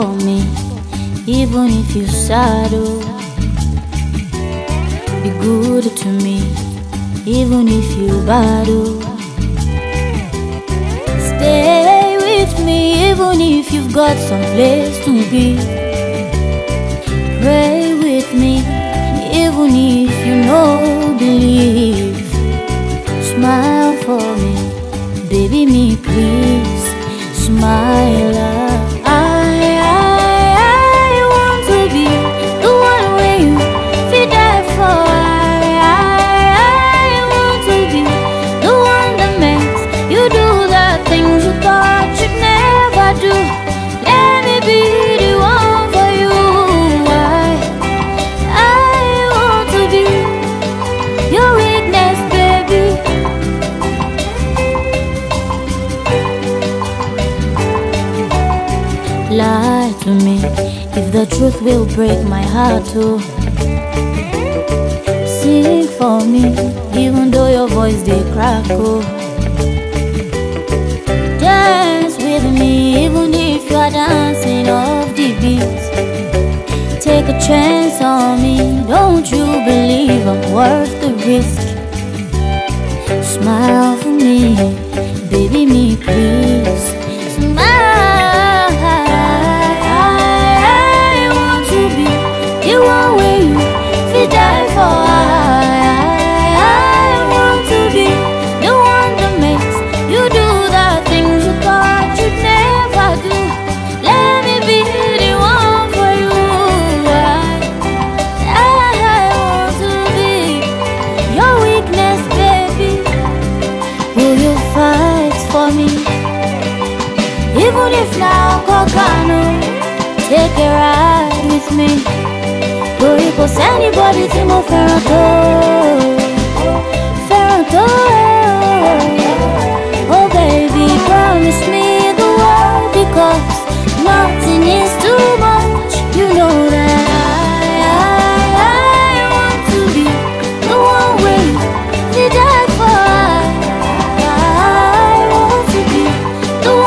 me, even if you sad. Oh. Be good to me, even if you bad. Oh. Stay with me, even if you've got some place to be. Pray with me, even if you know believe. Smile for me, baby me please. Smile. Lie to me if the truth will break my heart too. Sing for me, even though your voice they crack. Oh. Dance with me, even if you are dancing off the beat. Take a chance on me, don't you believe I'm worth the risk? Smile for me, me? Even if now Kokano Take a ride with me Torí kò sẹ́nibọ́dì tí mo fẹ́ràn tó Fẹ́ràn tó Oh